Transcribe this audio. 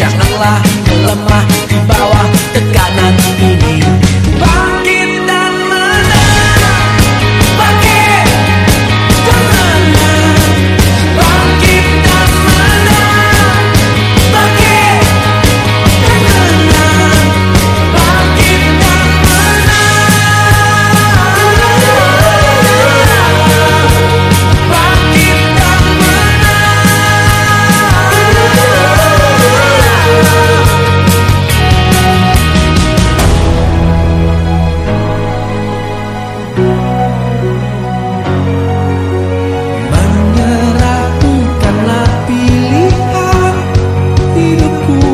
Janganlah lemah di bawah hatiku